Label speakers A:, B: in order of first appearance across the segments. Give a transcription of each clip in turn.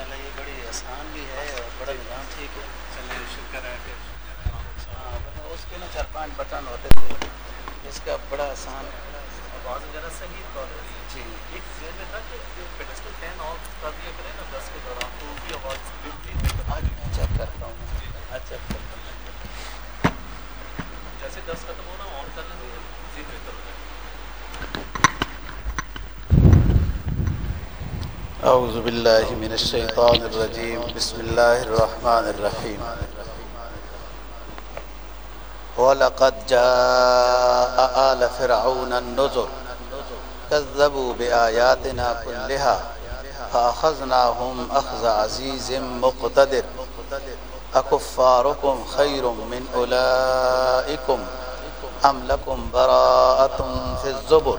A: اللہ یہ بڑی آسان بھی ہے اور بڑا نظام ٹھیک ہے۔
B: چلے شکر ہے
A: ہاں اس کے نا چار پانچ بٹن ہوتے تھے۔ اس کا بڑا آسان۔
B: آواز وغیرہ صحیح ہے۔
A: جی۔
B: ایک ذہن میں تھا کہ پیڈسٹل فین آف کر دیا کریں نا دس کے دوران تو کی آواز بالکل
A: آج میں چیک کرتا ہوں۔ اچھا
B: جیسے دس ختم ہونا آن کر لیں جی بہتر
A: أعوذ باللہ من الشیطان الرجیم بسم اللہ الرحمن الرحیم وَلَقَدْ جَاءَ آلَ فِرْعَوْنَ النُّذُرُ. كَذَّبُوا بِآيَاتِنَا كُلِّهَا. فَأَخَذْنَاهُمْ أَخْذَ عَزِيزٍ مُقْتَدِرٍ. أَكُفَّارُكُمْ خَيْرٌ مِّنْ أُولَئِكُمْ أَمْ لَكُمْ بَرَاءَةٌ فِي الزُّبُرِ؟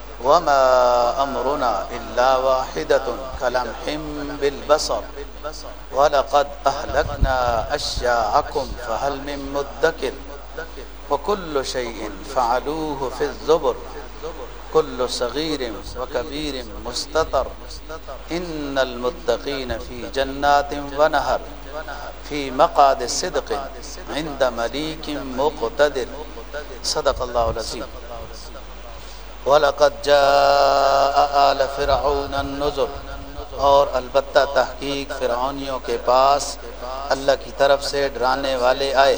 A: وما أمرنا إلا واحدة كلمح بالبصر ولقد أهلكنا أشياعكم فهل من مدكر وكل شيء فعلوه في الزبر كل صغير وكبير مستطر إن المتقين في جنات ونهر في مقعد صدق عند مليك مقتدر صدق الله العظيم. وَلَقَدْ جَاءَ آلَ فِرْعَوْنَ النُّذُرُ۔ اور البتہ تحقیق فرعونیوں کے پاس اللہ کی طرف سے ڈرانے والے آئے۔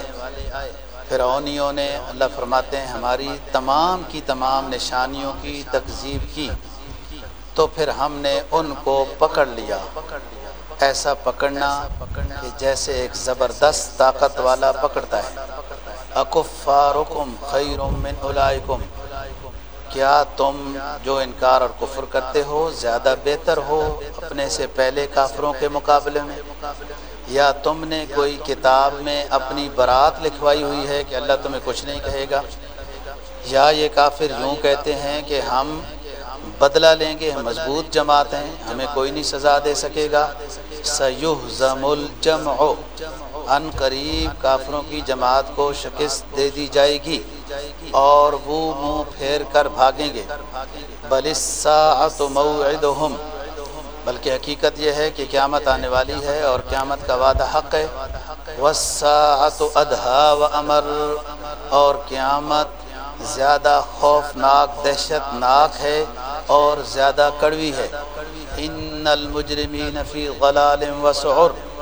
A: فرعونیوں نے اللہ فرماتے ہیں، ہماری تمام کی تمام نشانیوں کی تکذیب کی۔ تو پھر ہم نے ان کو پکڑ لیا۔ ایسا پکڑنا کہ جیسے ایک زبردست طاقت والا پکڑتا ہے۔ اکفارکم خیر من اولائکم۔ کیا تم جو انکار اور کفر کرتے ہو زیادہ بہتر ہو اپنے سے پہلے کافروں کے مقابلے میں؟ یا تم نے کوئی کتاب میں اپنی برات لکھوائی ہوئی ہے کہ اللہ تمہیں کچھ نہیں کہے گا؟ یا یہ کافر یوں کہتے ہیں کہ ہم بدلہ لیں گے ہم مضبوط جماعت ہیں ہمیں کوئی نہیں سزا دے سکے گا؟ سیوہ زم الجمع۔ ان قریب کافروں کی جماعت کو شکست دے دی جائے گی اور وہ منہ پھیر کر بھاگیں گے۔ بلساعت موعدہم۔ بلکہ حقیقت یہ ہے کہ قیامت آنے والی ہے اور قیامت کا وعدہ حق ہے۔ والساعت ادھا و امر اور قیامت زیادہ خوفناک دہشت ناک ہے اور زیادہ کڑوی ہے۔ ان المجرمین فی غلال و سعر۔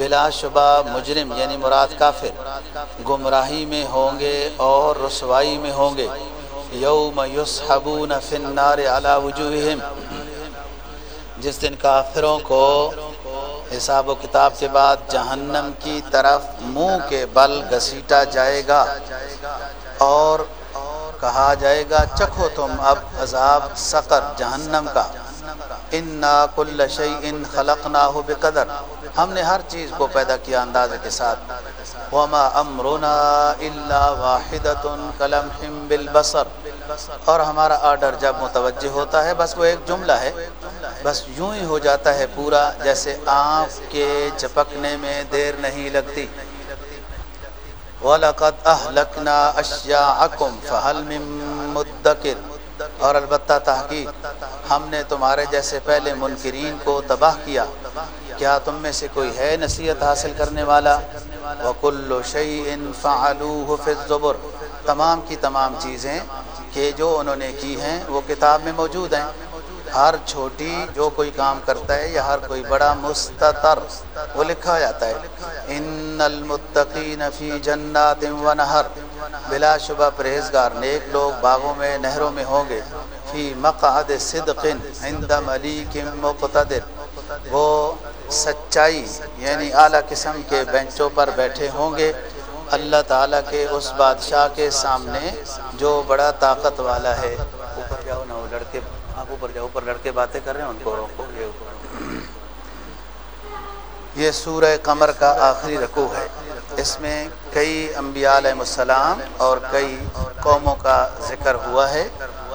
A: بلا شبہ مجرم یعنی مراد کافر، گمراہی میں ہوں گے اور رسوائی میں ہوں گے۔ یوم یسحبون فی النار علی وجوہہم۔ جس دن کافروں کو حساب و کتاب کے بعد جہنم کی طرف منہ کے بل گھسیٹا جائے گا اور کہا جائے گا، چکھو تم اب عذاب سقر جہنم کا۔ انا کل شیء خلقناہ بقدر۔ ہم نے ہر چیز کو پیدا کیا اندازے کے ساتھ۔ وما امرنا الا واحدۃ کلمح بالبصر۔ اور ہمارا آرڈر جب متوجہ ہوتا ہے، بس وہ ایک جملہ ہے۔ بس یوں ہی ہو جاتا ہے پورا، جیسے آنکھ کے چپکنے میں دیر نہیں لگتی۔ وَلَقَدْ أَهْلَكْنَا أَشْيَاعَكُمْ فَهَلْ مِن مُدَّكِرٍ۔ اور البتہ تحقیق، ہم نے تمہارے جیسے پہلے منکرین کو تباہ کیا۔ کیا تم میں سے کوئی ہے نصیحت حاصل کرنے والا؟ وَكُلُّ شَيْءٍ فَعَلُوهُ فِي الزُّبُرِ تمام کی تمام چیزیں کہ جو انہوں نے کی ہیں وہ کتاب میں موجود ہیں۔ ہر چھوٹی جو کوئی کام کرتا ہے یا ہر کوئی بڑا مستطر وہ لکھا جاتا ہے۔ ان المتقین فی جنات و نہر بلا شبہ پرہیزگار نیک لوگ باغوں میں، نہروں میں ہوں گے۔ فی مقعد صدق عند ملیک مقتدر۔ وہ سچائی یعنی اعلیٰ قسم کے بینچوں پر بیٹھے ہوں گے۔ اللہ تعالیٰ کے اس بادشاہ کے سامنے جو بڑا طاقت والا ہے۔ اوپر جاؤ نہ، وہ لڑکے، آپ اوپر جاؤ، اوپر لڑکے باتیں کر رہے ہیں، ان کو روکو، یہ یہ سورہ قمر کا آخری رکوع ہے۔ اس میں کئی انبیاء علیہ السلام اور کئی قوموں کا ذکر ہوا ہے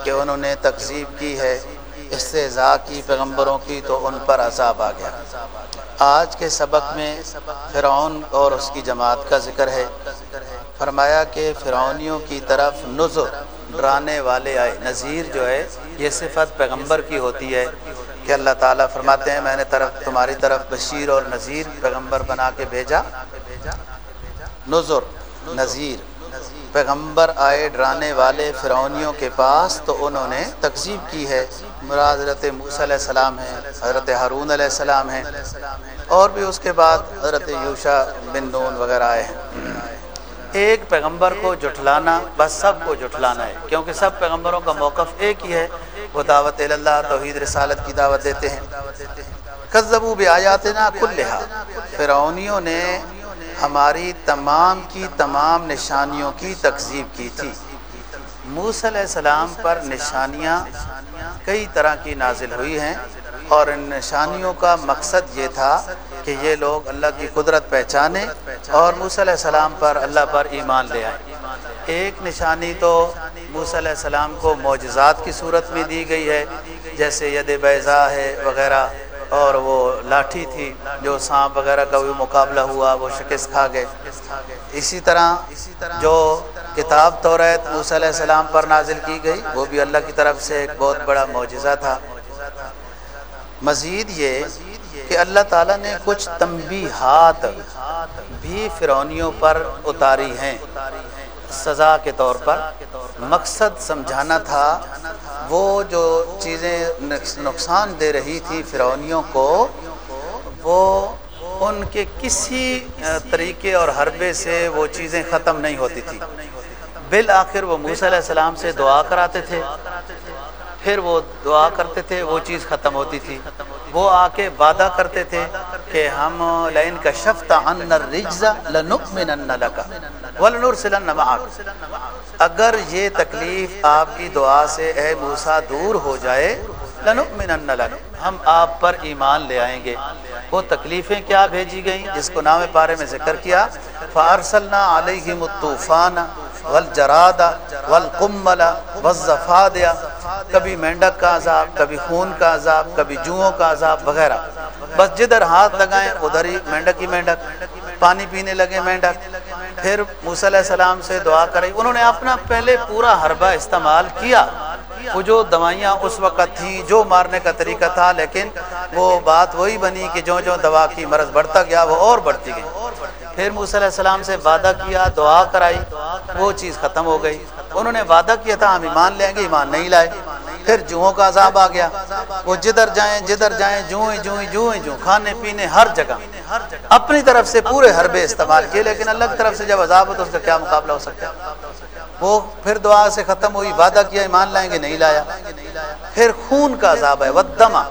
A: کہ انہوں نے تقزیب کی ہے استضاء کی، پیغمبروں کی، تو ان پر عذاب آ گیا۔ آج کے سبق میں فرعون اور اس کی جماعت کا ذکر ہے۔ فرمایا کہ فرعونیوں کی طرف نظر ڈرانے والے آئے۔ نذیر جو ہے، یہ صفت پیغمبر کی ہوتی ہے کہ اللہ تعالیٰ فرماتے ہیں، میں نے طرف، تمہاری طرف بشیر اور نذیر پیغمبر بنا کے بھیجا۔ نظر نذیر، پیغمبر آئے ڈرانے والے فرعونیوں کے پاس تو انہوں نے تقسیب کی ہے۔ مراد حضرت موسیٰ علیہ السلام ہیں، حضرت ہارون علیہ السلام ہیں، اور بھی اس کے بعد حضرت یوشا بن نون وغیرہ آئے ہیں۔ ایک پیغمبر کو جٹلانا بس سب کو جٹلانا ہے، کیونکہ سب پیغمبروں کا موقف ایک ہی ہے، وہ دعوت اللہ توحید، رسالت کی دعوت دیتے ہیں۔ قزبو بھی آیات نا کل فرعونیوں نے ہماری تمام کی تمام نشانیوں کی تقزیب کی تھی۔ موس علیہ السلام پر نشانیاں کئی طرح کی نازل ہوئی ہیں اور ان نشانیوں کا مقصد یہ تھا کہ یہ لوگ اللہ کی قدرت پہچانے اور موسیٰ علیہ السلام پر اللہ پر ایمان لے آئیں۔ ایک نشانی تو موسیٰ علیہ السلام کو معجزات کی صورت میں دی گئی ہے، جیسے ید بیضا ہے وغیرہ، اور وہ لاٹھی تھی جو سانپ وغیرہ کا بھی مقابلہ ہوا، وہ شکست کھا گئے۔ اسی طرح جو کتاب تو موسیٰ علیہ السلام پر نازل کی گئی، وہ بھی اللہ کی طرف سے ایک بہت بڑا معجزہ تھا۔ مزید یہ کہ اللہ تعالیٰ نے کچھ تنبیہات بھی فرونیوں پر اتاری ہیں۔ سزا کے طور پر مقصد سمجھانا تھا، وہ جو چیزیں نقصان دے رہی تھی فرونیوں کو، وہ ان کے کسی طریقے اور حربے سے وہ چیزیں ختم نہیں ہوتی تھی بالآخر وہ موسیٰ علیہ السلام سے دعا کراتے تھے۔ پھر وہ دعا کرتے تھے، وہ چیز ختم ہوتی تھی۔ وہ آ کے وعدہ کرتے تھے کہ ہم لین کا شفت اگر یہ تکلیف آپ کی دعا سے اے موسیٰ دور ہو جائے، لنؤمنن لک، ہم آپ پر ایمان لے آئیں گے۔ وہ تکلیفیں کیا بھیجی گئیں جس کو نام پارے میں ذکر کیا؟ فارسلنا علیہم الطوفان والجراد والقمل والزفاد کبھی مینڈک کا عذاب، کبھی خون کا عذاب، کبھی جوؤں کا عذاب وغیرہ۔ بس جدھر ہاتھ لگائیں، ادھر ہی مینڈک ہی مینڈک، پانی پینے لگے مینڈک۔ پھر موسیٰ علیہ السلام سے دعا کریں۔ انہوں نے اپنا پہلے پورا حربہ استعمال کیا۔ وہ جو دوائیاں اس وقت تھیں جو مارنے کا طریقہ تھا، لیکن وہ بات وہی بنی کہ جو جو دوا کی مرض بڑھتا گیا، وہ اور بڑھتی گئی۔ پھر موسیٰ علیہ السلام سے وعدہ کیا، دعا کرائی، وہ چیز ختم ہو گئی۔ انہوں نے وعدہ کیا تھا، ہم ایمان لیں گے، ایمان نہیں لائے۔ پھر جوہوں کا عذاب آ گیا۔ وہ جدھر جائیں جدھر جائیں جوئیں جوئیں جوئیں جو کھانے پینے ہر جگہ۔ اپنی طرف سے پورے حربے استعمال کیے، لیکن اللہ کی طرف سے جب عذاب ہو تو اس کا کیا مقابلہ ہو سکتا ہے؟ وہ پھر دعا سے ختم ہوئی، وعدہ کیا، ایمان لائیں گے، نہیں لایا۔ پھر خون کا عذاب ہے ودما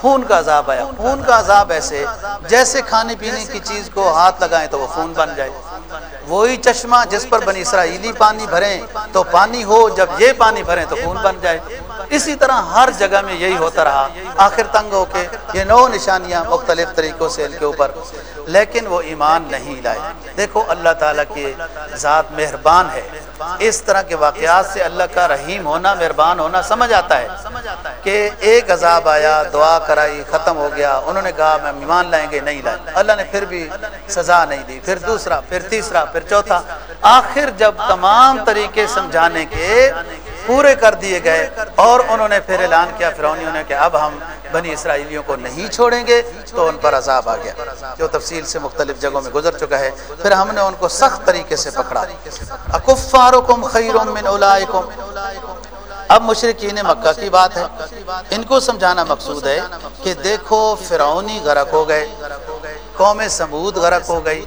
A: خون کا عذاب ہے، خون کا عذاب ایسے۔ جیسے کھانے پینے کی چیز کو ہاتھ لگائیں تو وہ خون بن جائے۔ وہی چشمہ جس پر بنی اسرائیلی پانی بھریں تو پانی ہو، جب یہ پانی بھریں تو خون بن جائے۔ اسی طرح ہر جگہ میں یہی ہوتا رہا۔ آخر تنگ ہو کے یہ نو نشانیاں مختلف طریقوں سے ان کے اوپر۔ لیکن وہ ایمان نہیں لائے۔ دیکھو اللہ تعالیٰ کی ذات مہربان ہے۔ اس طرح کے واقعات سے اللہ کا رحیم ہونا، مہربان ہونا سمجھ آتا ہے کہ ایک عذاب آیا، دعا کرائی، ختم ہو گیا۔ انہوں نے کہا میں ایمان لائیں گے، نہیں لائیں۔ اللہ نے پھر بھی سزا نہیں دی۔ پھر دوسرا، پھر تیسرا، پھر چوتھا۔ آخر جب تمام طریقے سمجھانے کے پورے کر دیے گئے اور انہوں نے پھر اعلان کیا فرونیوں نے کہ اب ہم بنی اسرائیلیوں کو نہیں چھوڑیں گے تو ان پر عذاب آ گیا۔ جو تفصیل سے مختلف جگہوں میں گزر چکا ہے، پھر ہم نے ان کو سخت طریقے سے پکڑا۔ اکفارکم خیر من اولائکم۔ اب مشرقین مکہ کی بات ہے۔ ان کو سمجھانا مقصود ہے کہ دیکھو، فرعونی غرق ہو گئے۔ قوم سمود غرق ہو گئی،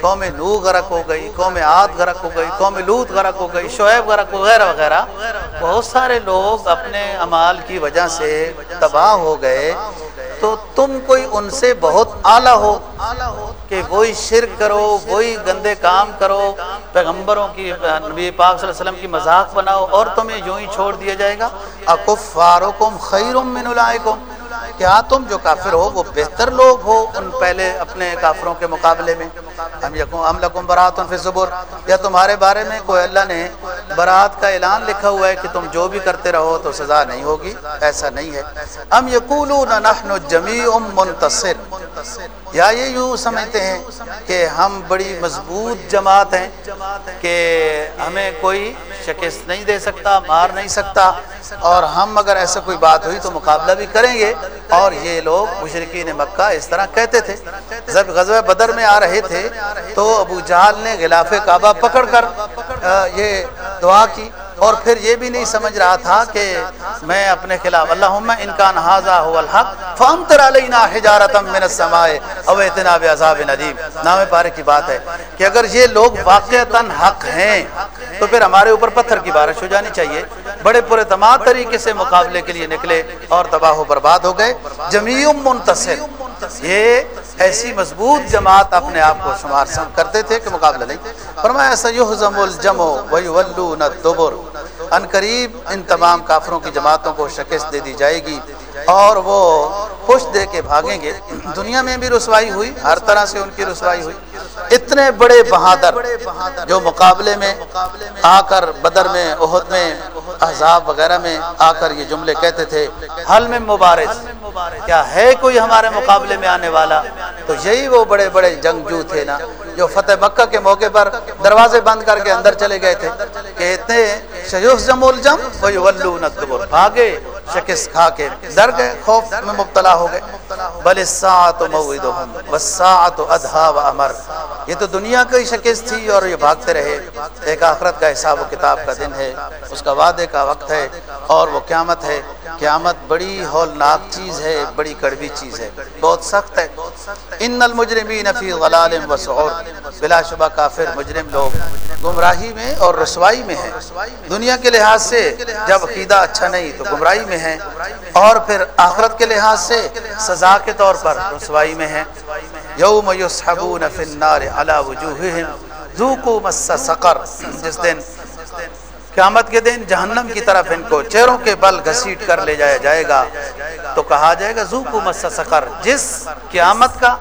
A: قوم نو غرق ہو گئی، قوم عاد غرق ہو گئی، قوم لوت غرق ہو گئی، شعیب غرق وغیرہ وغیرہ۔ بہت سارے لوگ اپنے امال کی وجہ سے تباہ ہو گئے۔ تو تم کوئی ان سے بہت اعلیٰ ہو کہ وہی شرک کرو، وہی گندے کام کرو، پیغمبروں کی، نبی پاک صلی اللہ علیہ وسلم کی مذاق بناؤ اور تمہیں یوں ہی چھوڑ دیا جائے گا۔ اکفارکم خیر من کیا تم جو کافر ہو وہ بہتر لوگ ہو ان پہلے اپنے کافروں کے مقابلے میں؟ ہم یقوں ہم لکم برات فی زبر یا تمہارے بارے میں کوئی اللہ نے برات کا اعلان لکھا ہوا ہے کہ تم جو بھی کرتے رہو تو سزا نہیں ہوگی؟ ایسا نہیں ہے۔ ہم یقولون نحن جمیع منتصر۔ یا یہ یوں سمجھتے ہیں کہ ہم بڑی مضبوط جماعت ہیں کہ ہمیں کوئی شکست نہیں دے سکتا، مار نہیں سکتا، اور ہم اگر ایسا کوئی بات ہوئی تو مقابلہ بھی کریں گے۔ اور یہ لوگ مشرقین مکہ اس طرح کہتے تھے، جب غزوہ بدر میں آ رہے تھے تو ابو جہال نے غلاف کعبہ پکڑ کر یہ دعا کی۔ اور پھر یہ بھی نہیں سمجھ رہا تھا کہ میں اپنے خلاف، اللہم ان کا نہازا هو الحق، فامطر علینا حجارتا من السماء۔ او اتنا بعذاب ندیم، نام پارے کی بات ہے کہ اگر یہ لوگ واقعتا حق ہیں، تو پھر ہمارے اوپر پتھر کی بارش ہو جانی چاہیے۔ بڑے پورے تمام طریقے سے مقابلے کے لیے نکلے اور تباہ و برباد ہو گئے۔ جمیع منتصر، یہ ایسی مضبوط جماعت اپنے آپ کو شمار سم کرتے تھے کہ مقابلہ نہیں۔ فرمایا سیحزم الجمع ویولون الدبر۔ ان قریب ان تمام کافروں کی جماعتوں کو شکست دے دی جائے گی اور وہ خوش دے کے بھاگیں گے۔ دنیا میں بھی رسوائی ہوئی، ہر طرح سے ان کی رسوائی ہوئی۔ اتنے بڑے بہادر جو مقابلے میں آ کر بدر میں عہد میں احزاب وغیرہ میں آ کر یہ جملے کہتے تھے، حل میں مبارز۔ کیا ہے کوئی ہمارے مقابلے میں آنے والا؟ تو یہی وہ بڑے بڑے جنگجو تھے نا، جو فتح مکہ کے موقع پر دروازے بند کر کے اندر چلے گئے تھے۔ کہ اتنے شیوخ جم الجم بھاگے۔ شکست کھا کے ڈر گئے، خوف میں مبتلا ہو گئے۔ بل سات موعدہم ادھا و امر یہ تو دنیا کی شکست تھی اور یہ بھاگتے رہے۔ ایک آخرت کا حساب و کتاب کا دن ہے، اس کا وعدے کا وقت ہے اور وہ قیامت ہے۔ قیامت بڑی ہولناک چیز ہے، بڑی کڑوی چیز ہے۔ بہت سخت ہے۔ ان المجرمین فی غلال و سعور بلا شبہ کافر، مجرم لوگ گمراہی میں اور رسوائی میں ہیں۔ دنیا کے لحاظ سے جب عقیدہ اچھا نہیں تو گمراہی میں ہیں۔ اور پھر آخرت کے لحاظ سے سزا کے طور پر رسوائی میں ہیں۔ یوم یسحبون فی النار علی وجوہہم۔ ذوقوا مس سقر۔ جس دن قیامت کے دن جہنم کی طرف ان کو چہروں کے بل گھسیٹ کر لے جایا جائے گا۔ تو کہا جائے گا زو مس سقر۔ جس قیامت کا،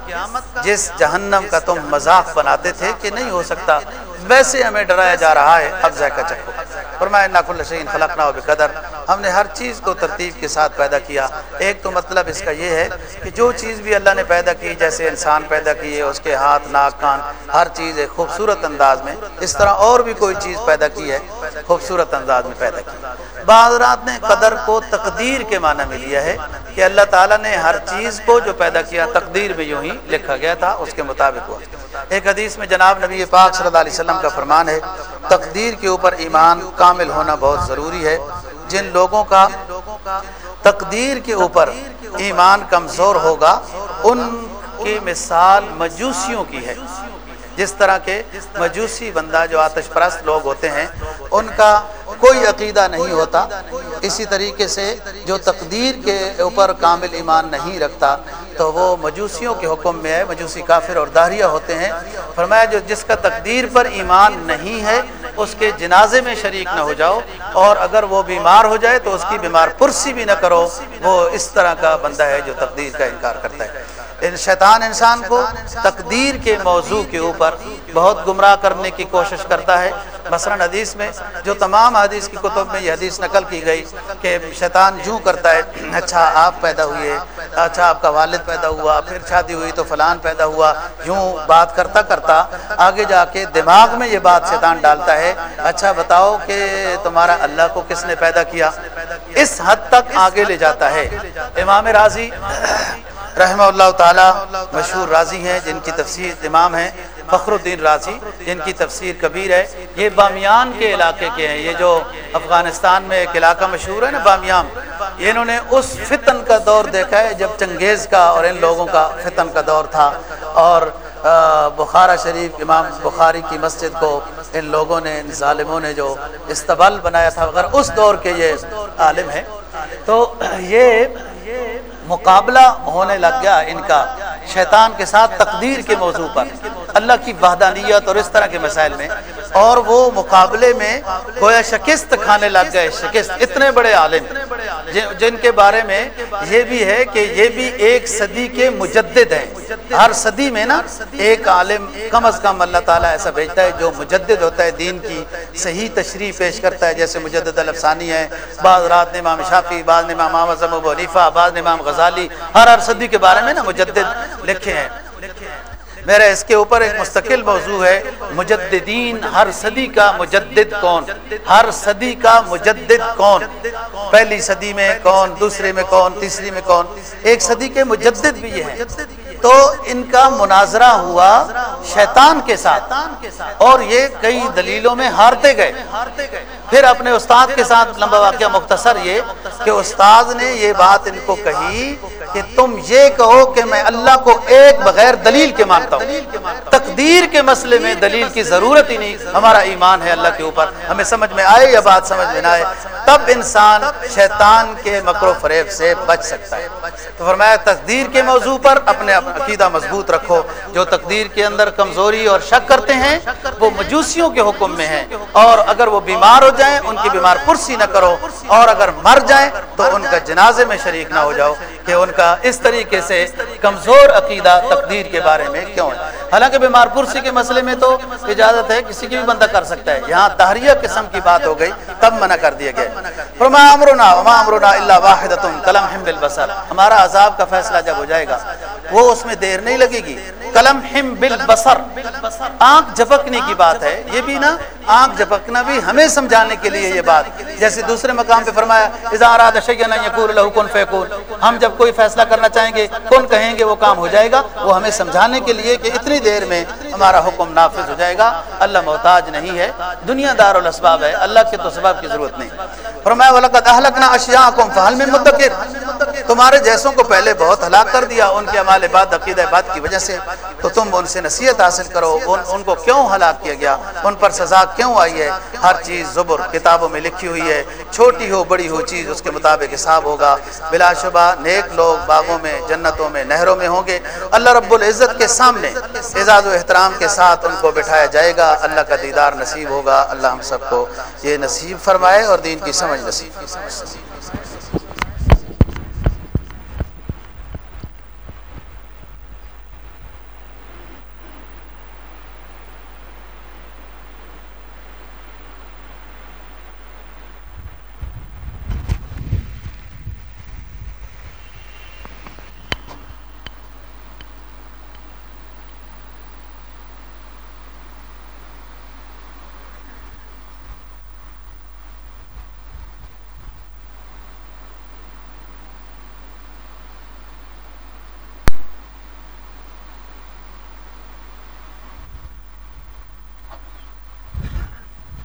A: جس جہنم کا تم مذاق بناتے تھے کہ نہیں ہو سکتا، ویسے ہمیں ڈرایا جا رہا ہے۔ اب ذائقہ چکھو۔ فرمایا ناکل شعین خلقنا و بقدر۔ ہم نے ہر چیز کو ترتیب کے ساتھ پیدا کیا۔ ایک تو مطلب اس کا یہ ہے کہ جو چیز بھی اللہ نے پیدا کی، جیسے انسان پیدا کیے، اس کے ہاتھ، ناک، کان، ہر چیز ایک خوبصورت انداز میں، اس طرح اور بھی کوئی چیز پیدا کی ہے، خوبصورت انداز میں پیدا کی۔ بعض رات نے قدر کو تقدیر کے معنی میں لیا ہے کہ اللہ تعالیٰ نے ہر چیز کو جو پیدا کیا، تقدیر میں یوں ہی لکھا گیا تھا، اس کے مطابق ہوا۔ ایک حدیث میں جناب نبی پاک صلی اللہ علیہ وسلم کا فرمان ہے، تقدیر کے اوپر ایمان کامل ہونا بہت ضروری ہے۔ جن لوگوں کا تقدیر کے اوپر ایمان کمزور ہوگا، ان کی مثال مجوسیوں کی ہے۔ جس طرح کے مجوسی بندہ جو آتش پرست لوگ ہوتے ہیں، ان کا کوئی عقیدہ نہیں ہوتا۔ اسی طریقے سے جو تقدیر کے اوپر کامل ایمان نہیں رکھتا، تو وہ مجوسیوں کے حکم میں ہے۔ مجوسی کافر اور داریہ ہوتے ہیں۔ فرمایا جو جس کا تقدیر پر ایمان نہیں ہے اس کے جنازے میں شریک نہ ہو جاؤ اور اگر وہ بیمار ہو جائے تو اس کی بیمار پرسی بھی نہ کرو، وہ اس طرح کا بندہ ہے جو تقدیر کا انکار کرتا ہے۔ شیطان انسان کو تقدیر کے موضوع کے اوپر بہت گمراہ کرنے کی کوشش کرتا ہے۔ مثلا حدیث میں جو تمام حدیث کی کتب میں یہ حدیث نقل کی گئی کہ شیطان یوں کرتا ہے اچھا آپ پیدا ہوئے اچھا آپ کا والد پیدا ہوا، پھر شادی ہوئی تو فلان پیدا ہوا، یوں بات کرتا کرتا آگے جا کے دماغ میں یہ بات شیطان ڈالتا ہے۔ اچھا بتاؤ کہ تمہارا اللہ کو کس نے پیدا کیا؟ اس حد تک آگے لے جاتا ہے۔ امام راضی رحمہ اللہ تعالی مشہور راضی ہیں، جن کی تفسیر امام ہیں۔ فخر الدین راضی، جن کی تفسیر کبیر ہے، یہ بامیان کے علاقے کے ہیں، یہ جو افغانستان میں ایک علاقہ مشہور ہے نا، بامیان یہ انہوں نے اس فتن کا دور دیکھا ہے جب چنگیز کا اور ان لوگوں کا فتن کا دور تھا۔ اور بخارا شریف، امام بخاری کی مسجد کو ان لوگوں نے، ان ظالموں نے جو استبل بنایا تھا، اگر اس دور کے یہ عالم ہیں۔ تو یہ مقابلہ ہونے لگ گیا ان کا، شیطان کے ساتھ تقدیر کے موضوع پر۔ اللہ کی وحدانیت اور اس طرح کے مسائل میں اور وہ مقابلے میں گویا شکست کھانے لگ گئے، شکست۔ اتنے بڑے عالم۔ جن کے بارے میں یہ بھی ہے کہ یہ بھی ایک صدی کے مجدد ہیں۔ ہر صدی میں نا ایک عالم کم از کم اللہ تعالیٰ ایسا بھیجتا ہے جو مجدد ہوتا ہے، دین کی صحیح تشریح پیش کرتا ہے۔ جیسے مجدد الفسانی ہے بعض رات نے امام شافی بعض نے امام اعظم ابو حنیفہ، بعض نے امام غزالی، ہر ہر صدی کے بارے میں نا مجدد لکھے ہیں۔ میرا اس کے اوپر ایک مستقل موضوع ہے، مجددین ہر صدی کا مجدد کون؟ ہر صدی کا مجدد کون؟ پہلی صدی میں کون، دوسرے میں کون، تیسری میں کون؟ ایک صدی کے مجدد بھی یہ ہیں۔ تو ان کا مناظرہ ہوا شیطان کے ساتھ۔ اور یہ کئی دلیلوں میں ہارتے گئے۔ پھر اپنے استاد کے ساتھ لمبا واقعہ مختصر یہ کہ استاد نے یہ بات ان کو کہی کہ تم یہ کہو کہ میں اللہ کو ایک بغیر دلیل کے مانتا ہوں۔ تقدیر کے مسئلے میں دلیل کی ضرورت ہی نہیں۔ ہمارا ایمان ہے اللہ کے اوپر۔ ہمیں سمجھ میں آئے یا بات سمجھ میں نہ آئے؟ تب انسان شیطان کے مکر و فریب سے بچ سکتا ہے۔ تو فرمایا، تقدیر کے موضوع پر اپنے عقیدہ مضبوط رکھو۔ جو تقدیر کے اندر کمزوری اور شک کرتے ہیں، وہ مجوسیوں کے حکم میں ہیں۔ اور اگر وہ بیمار ہو جائیں، ان کی بیمار پرسی نہ کرو۔ اور اگر مر جائیں، تو ان کا جنازے میں شریک نہ ہو جاؤ۔ کہ ان کا اس طریقے سے کمزور عقیدہ تقدیر کے بارے میں کیوں ہے؟ حالانکہ بیمار پرسی کے مسئلے میں تو اجازت ہے، کسی کی بھی بندہ کر سکتا ہے۔ یہاں تحریہ قسم کی بات ہو گئی، تب منع کر دیا گیا۔ فرما امرنا، وما امرنا الا واحدۃ بالبصر۔ ہمارا عذاب کا فیصلہ جب ہو جائے گا، وہ اس میں دیر نہیں لگے گی۔ کلم ہم بالبصر. آنکھ جھپکنے کی بات ہے. یہ بھی نا آنکھ جھپکنا بھی ہمیں سمجھانے کے لیے یہ بات. جیسے دوسرے مقام پہ فرمایا، اذا اراد شیئا یقول له کن فیکون. ہم جب کوئی فیصلہ کرنا چاہیں گے، کون کہیں گے وہ کام ہو جائے گا؟ وہ ہمیں سمجھانے کے لیے کہ اتنی دیر میں ہمارا حکم نافذ ہو جائے گا. اللہ محتاج نہیں ہے. دنیا دار الاسباب ہے. اللہ کے تو سبب کی ضرورت نہیں. فرمایا، ولقد اهلكنا اشياءكم فهل من مدكر تمہارے جیسوں کو پہلے بہت ہلاک کر دیا ان کے اعمال بعد عقیدہ بعد کی وجہ سے۔ تو تم ان سے نصیحت حاصل کرو ان, ان کو کیوں ہلاک کیا گیا؟ ان پر سزا کیوں آئی ہے؟ ہر چیز زبر کتابوں میں لکھی ہوئی ہے۔ چھوٹی ہو بڑی ہو چیز اس کے مطابق حساب ہوگا۔ بلا شبہ نیک لوگ باغوں میں جنتوں میں نہروں میں ہوں گے۔ اللہ رب العزت کے سامنے اعزاز و احترام کے ساتھ ان کو بٹھایا جائے گا۔ اللہ کا دیدار نصیب ہوگا۔ اللہ ہم سب کو یہ نصیب فرمائے اور دین کی سمجھ نصیب